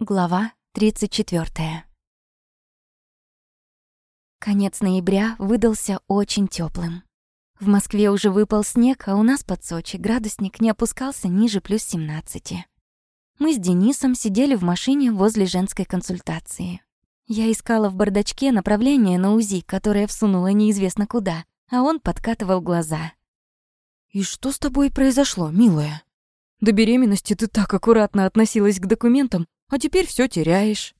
Глава 34. Конец ноября выдался очень теплым. В Москве уже выпал снег, а у нас под Сочи градусник не опускался ниже плюс 17. Мы с Денисом сидели в машине возле женской консультации. Я искала в бардачке направление на УЗИ, которое всунула неизвестно куда, а он подкатывал глаза. «И что с тобой произошло, милая? До беременности ты так аккуратно относилась к документам, а теперь все теряешь.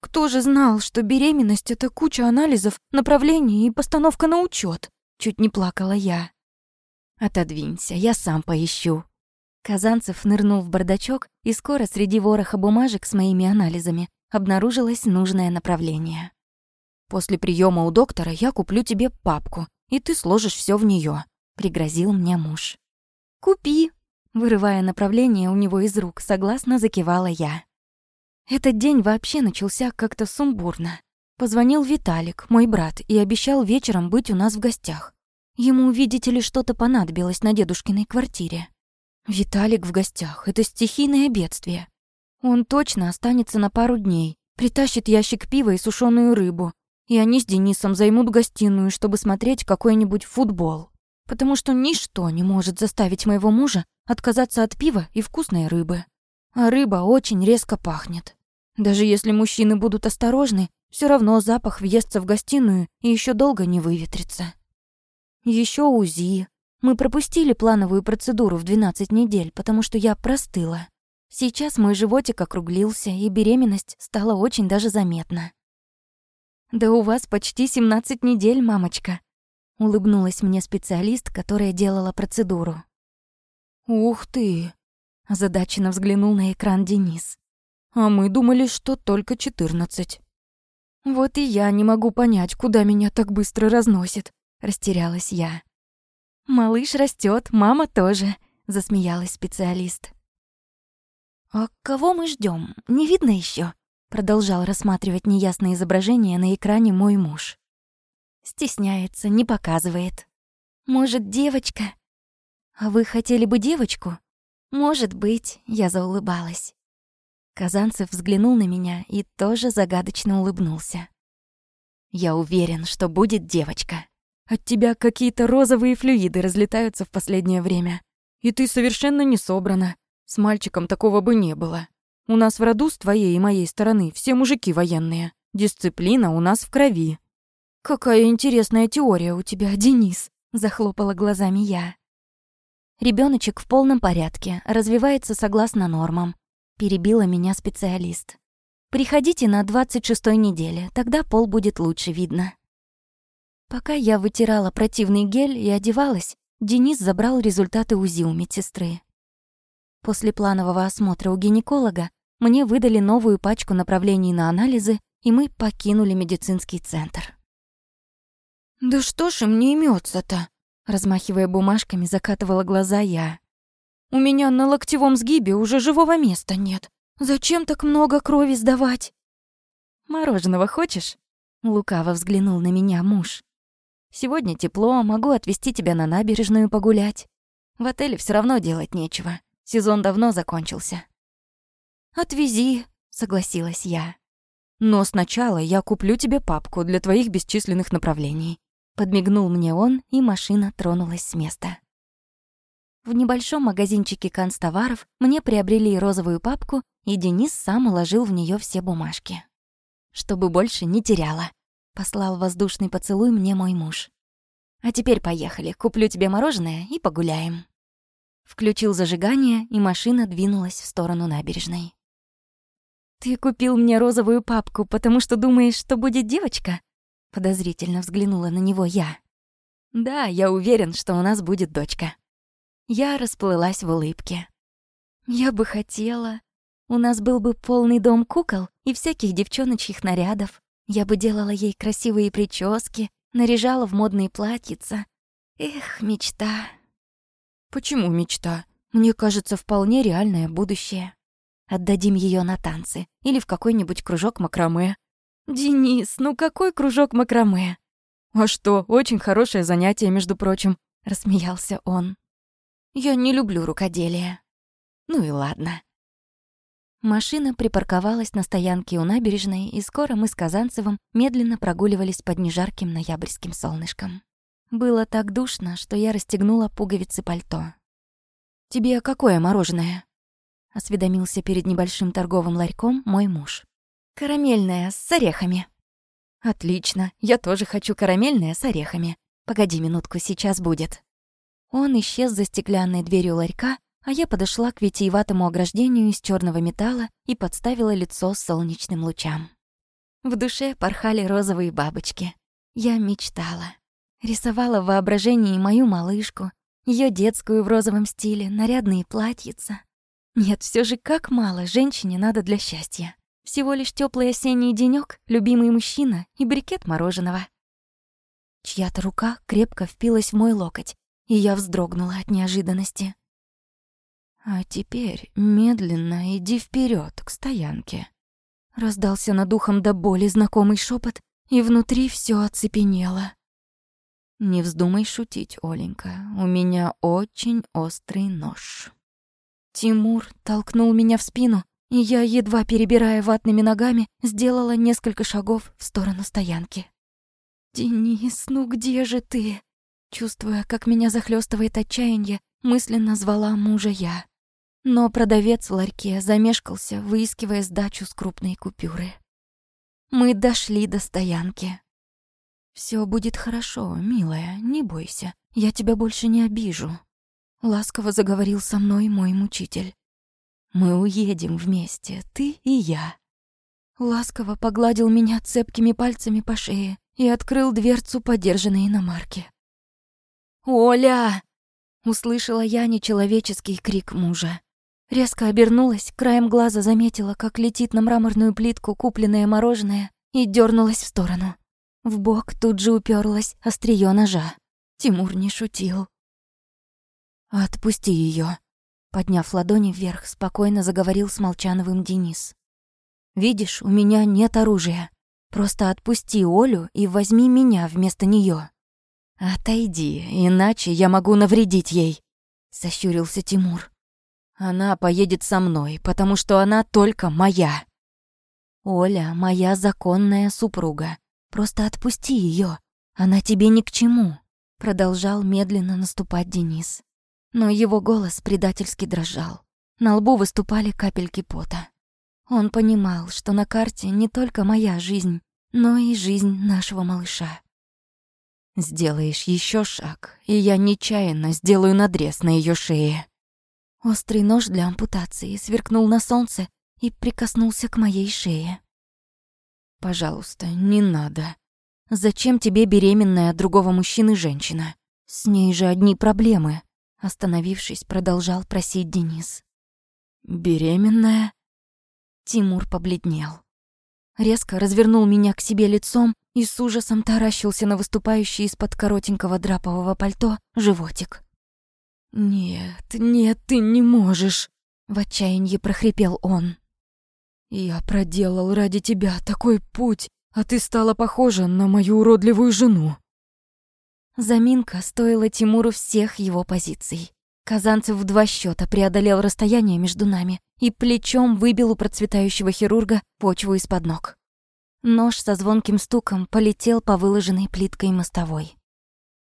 Кто же знал, что беременность — это куча анализов, направлений и постановка на учет? Чуть не плакала я. Отодвинься, я сам поищу. Казанцев нырнул в бардачок, и скоро среди вороха бумажек с моими анализами обнаружилось нужное направление. «После приема у доктора я куплю тебе папку, и ты сложишь все в нее, пригрозил мне муж. «Купи!» Вырывая направление у него из рук, согласно закивала я. Этот день вообще начался как-то сумбурно. Позвонил Виталик, мой брат, и обещал вечером быть у нас в гостях. Ему, видите ли, что-то понадобилось на дедушкиной квартире. Виталик в гостях — это стихийное бедствие. Он точно останется на пару дней, притащит ящик пива и сушеную рыбу, и они с Денисом займут гостиную, чтобы смотреть какой-нибудь футбол. Потому что ничто не может заставить моего мужа отказаться от пива и вкусной рыбы а рыба очень резко пахнет. Даже если мужчины будут осторожны, все равно запах въестся в гостиную и еще долго не выветрится. Еще УЗИ. Мы пропустили плановую процедуру в 12 недель, потому что я простыла. Сейчас мой животик округлился, и беременность стала очень даже заметна. «Да у вас почти 17 недель, мамочка», — улыбнулась мне специалист, которая делала процедуру. «Ух ты!» Озадаченно взглянул на экран Денис. «А мы думали, что только четырнадцать». «Вот и я не могу понять, куда меня так быстро разносит», — растерялась я. «Малыш растет, мама тоже», — засмеялась специалист. «А кого мы ждем? Не видно еще? продолжал рассматривать неясное изображение на экране мой муж. Стесняется, не показывает. «Может, девочка?» «А вы хотели бы девочку?» «Может быть», — я заулыбалась. Казанцев взглянул на меня и тоже загадочно улыбнулся. «Я уверен, что будет девочка. От тебя какие-то розовые флюиды разлетаются в последнее время. И ты совершенно не собрана. С мальчиком такого бы не было. У нас в роду с твоей и моей стороны все мужики военные. Дисциплина у нас в крови». «Какая интересная теория у тебя, Денис», — захлопала глазами я. Ребеночек в полном порядке, развивается согласно нормам. Перебила меня специалист. Приходите на 26-й неделе, тогда пол будет лучше видно. Пока я вытирала противный гель и одевалась, Денис забрал результаты УЗИ у медсестры. После планового осмотра у гинеколога мне выдали новую пачку направлений на анализы, и мы покинули медицинский центр. «Да что ж им не имется-то?» Размахивая бумажками, закатывала глаза я. «У меня на локтевом сгибе уже живого места нет. Зачем так много крови сдавать?» «Мороженого хочешь?» Лукаво взглянул на меня муж. «Сегодня тепло, могу отвезти тебя на набережную погулять. В отеле все равно делать нечего. Сезон давно закончился». «Отвези», — согласилась я. «Но сначала я куплю тебе папку для твоих бесчисленных направлений. Подмигнул мне он, и машина тронулась с места. В небольшом магазинчике канцтоваров мне приобрели розовую папку, и Денис сам уложил в нее все бумажки. «Чтобы больше не теряла», — послал воздушный поцелуй мне мой муж. «А теперь поехали, куплю тебе мороженое и погуляем». Включил зажигание, и машина двинулась в сторону набережной. «Ты купил мне розовую папку, потому что думаешь, что будет девочка?» Подозрительно взглянула на него я. «Да, я уверен, что у нас будет дочка». Я расплылась в улыбке. «Я бы хотела. У нас был бы полный дом кукол и всяких девчоночьих нарядов. Я бы делала ей красивые прически, наряжала в модные платьица. Эх, мечта». «Почему мечта? Мне кажется, вполне реальное будущее. Отдадим ее на танцы или в какой-нибудь кружок макраме. «Денис, ну какой кружок макраме?» «А что, очень хорошее занятие, между прочим», — рассмеялся он. «Я не люблю рукоделие». «Ну и ладно». Машина припарковалась на стоянке у набережной, и скоро мы с Казанцевым медленно прогуливались под нежарким ноябрьским солнышком. Было так душно, что я расстегнула пуговицы пальто. «Тебе какое мороженое?» — осведомился перед небольшим торговым ларьком мой муж. «Карамельное, с орехами». «Отлично, я тоже хочу карамельное с орехами. Погоди минутку, сейчас будет». Он исчез за стеклянной дверью ларька, а я подошла к витиеватому ограждению из черного металла и подставила лицо солнечным лучам. В душе порхали розовые бабочки. Я мечтала. Рисовала в воображении мою малышку, ее детскую в розовом стиле, нарядные платьица. Нет, все же как мало женщине надо для счастья. Всего лишь теплый осенний денёк, любимый мужчина и брикет мороженого. Чья-то рука крепко впилась в мой локоть, и я вздрогнула от неожиданности. «А теперь медленно иди вперед к стоянке». Раздался над ухом до боли знакомый шепот, и внутри все оцепенело. «Не вздумай шутить, Оленька, у меня очень острый нож». Тимур толкнул меня в спину, и я, едва перебирая ватными ногами, сделала несколько шагов в сторону стоянки. «Денис, ну где же ты?» Чувствуя, как меня захлестывает отчаяние, мысленно звала мужа я. Но продавец в ларьке замешкался, выискивая сдачу с крупной купюры. Мы дошли до стоянки. Все будет хорошо, милая, не бойся. Я тебя больше не обижу. Ласково заговорил со мной мой мучитель. Мы уедем вместе, ты и я. Ласково погладил меня цепкими пальцами по шее и открыл дверцу подержанной иномарки. «Оля!» — услышала я нечеловеческий крик мужа. Резко обернулась, краем глаза заметила, как летит на мраморную плитку купленное мороженое и дернулась в сторону. В бок тут же уперлась острие ножа. Тимур не шутил. «Отпусти ее, подняв ладони вверх, спокойно заговорил с Молчановым Денис. «Видишь, у меня нет оружия. Просто отпусти Олю и возьми меня вместо нее. «Отойди, иначе я могу навредить ей», — сощурился Тимур. Она поедет со мной, потому что она только моя. Оля, моя законная супруга. Просто отпусти ее. Она тебе ни к чему. Продолжал медленно наступать Денис. Но его голос предательски дрожал. На лбу выступали капельки пота. Он понимал, что на карте не только моя жизнь, но и жизнь нашего малыша. Сделаешь еще шаг, и я нечаянно сделаю надрез на ее шее. Острый нож для ампутации сверкнул на солнце и прикоснулся к моей шее. «Пожалуйста, не надо. Зачем тебе беременная от другого мужчины женщина? С ней же одни проблемы», — остановившись, продолжал просить Денис. «Беременная?» Тимур побледнел. Резко развернул меня к себе лицом и с ужасом таращился на выступающий из-под коротенького драпового пальто животик. «Нет, нет, ты не можешь!» — в отчаянии прохрипел он. «Я проделал ради тебя такой путь, а ты стала похожа на мою уродливую жену». Заминка стоила Тимуру всех его позиций. Казанцев в два счета преодолел расстояние между нами и плечом выбил у процветающего хирурга почву из-под ног. Нож со звонким стуком полетел по выложенной плиткой мостовой.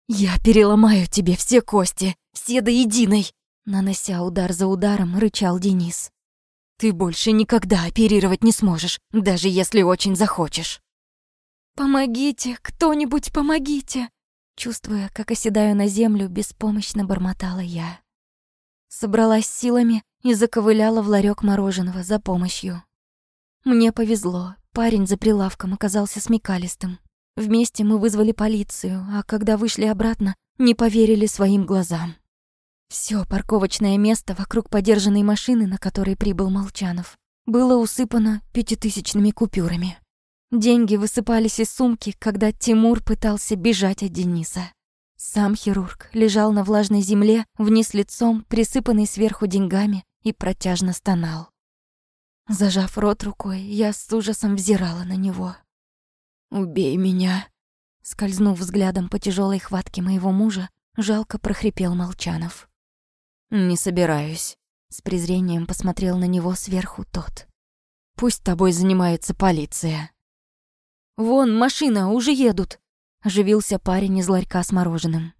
«Я переломаю тебе все кости, все до единой!» Нанося удар за ударом, рычал Денис. «Ты больше никогда оперировать не сможешь, даже если очень захочешь!» «Помогите, кто-нибудь помогите!» Чувствуя, как оседаю на землю, беспомощно бормотала я. Собралась силами и заковыляла в ларек мороженого за помощью. Мне повезло, парень за прилавком оказался смекалистым. Вместе мы вызвали полицию, а когда вышли обратно, не поверили своим глазам. Всё парковочное место вокруг подержанной машины, на которой прибыл Молчанов, было усыпано пятитысячными купюрами. Деньги высыпались из сумки, когда Тимур пытался бежать от Дениса. Сам хирург лежал на влажной земле, вниз лицом, присыпанный сверху деньгами, и протяжно стонал. Зажав рот рукой, я с ужасом взирала на него. «Убей меня!» Скользнув взглядом по тяжелой хватке моего мужа, жалко прохрипел Молчанов. «Не собираюсь», — с презрением посмотрел на него сверху тот. Пусть тобой занимается полиция». «Вон, машина, уже едут!» — оживился парень из ларька с мороженым.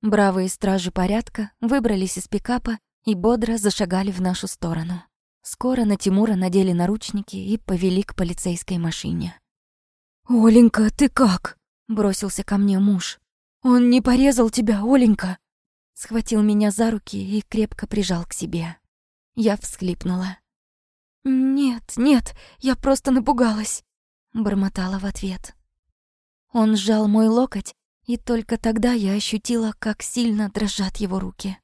Бравые стражи порядка выбрались из пикапа и бодро зашагали в нашу сторону. Скоро на Тимура надели наручники и повели к полицейской машине. «Оленька, ты как?» — бросился ко мне муж. «Он не порезал тебя, Оленька?» Схватил меня за руки и крепко прижал к себе. Я всхлипнула. «Нет, нет, я просто напугалась», — бормотала в ответ. Он сжал мой локоть, и только тогда я ощутила, как сильно дрожат его руки.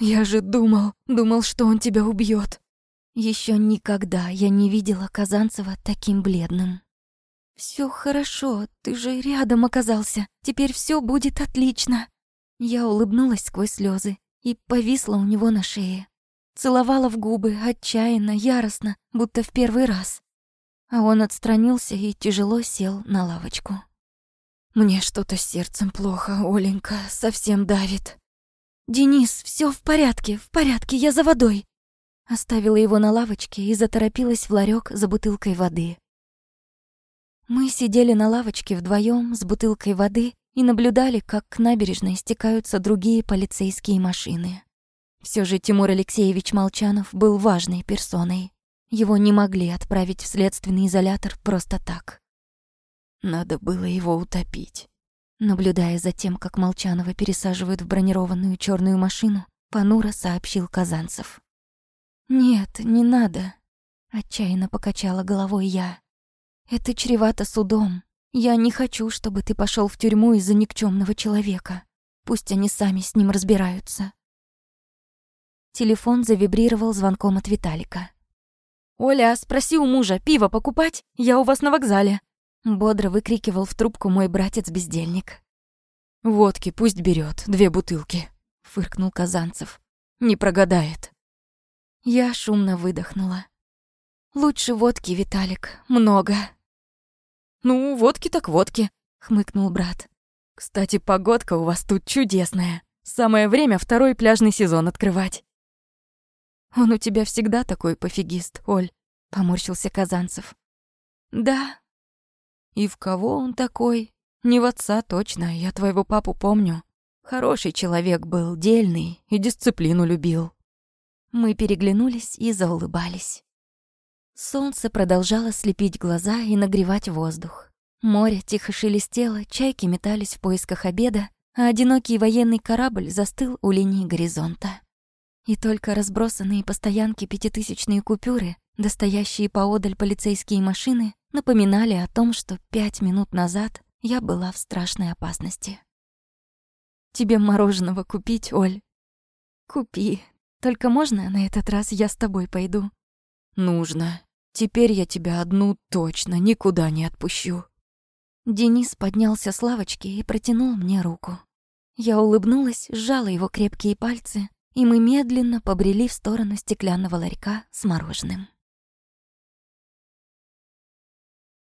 «Я же думал, думал, что он тебя убьет. Еще никогда я не видела Казанцева таким бледным. Все хорошо, ты же рядом оказался. Теперь все будет отлично. Я улыбнулась сквозь слезы и повисла у него на шее. Целовала в губы, отчаянно, яростно, будто в первый раз. А он отстранился и тяжело сел на лавочку. «Мне что-то с сердцем плохо, Оленька, совсем давит». «Денис, все в порядке, в порядке, я за водой». Оставила его на лавочке и заторопилась в ларек за бутылкой воды. Мы сидели на лавочке вдвоем с бутылкой воды и наблюдали, как к набережной стекаются другие полицейские машины. Все же Тимур Алексеевич Молчанов был важной персоной. Его не могли отправить в следственный изолятор просто так. Надо было его утопить. Наблюдая за тем, как Молчанова пересаживают в бронированную черную машину, понуро сообщил Казанцев. «Нет, не надо», — отчаянно покачала головой я. «Это чревато судом. Я не хочу, чтобы ты пошел в тюрьму из-за никчемного человека. Пусть они сами с ним разбираются». Телефон завибрировал звонком от Виталика. «Оля, спроси у мужа, пиво покупать? Я у вас на вокзале». Бодро выкрикивал в трубку мой братец-бездельник. «Водки пусть берет, две бутылки», — фыркнул Казанцев. «Не прогадает». Я шумно выдохнула. «Лучше водки, Виталик, много». «Ну, водки так водки», — хмыкнул брат. «Кстати, погодка у вас тут чудесная. Самое время второй пляжный сезон открывать». «Он у тебя всегда такой пофигист, Оль», — поморщился Казанцев. «Да». «И в кого он такой? Не в отца точно, я твоего папу помню. Хороший человек был, дельный и дисциплину любил». Мы переглянулись и заулыбались. Солнце продолжало слепить глаза и нагревать воздух. Море тихо шелестело, чайки метались в поисках обеда, а одинокий военный корабль застыл у линии горизонта. И только разбросанные по стоянке пятитысячные купюры, достоящие поодаль полицейские машины, напоминали о том, что пять минут назад я была в страшной опасности. «Тебе мороженого купить, Оль?» «Купи», только можно на этот раз я с тобой пойду?» «Нужно. Теперь я тебя одну точно никуда не отпущу». Денис поднялся с лавочки и протянул мне руку. Я улыбнулась, сжала его крепкие пальцы, и мы медленно побрели в сторону стеклянного ларька с мороженым.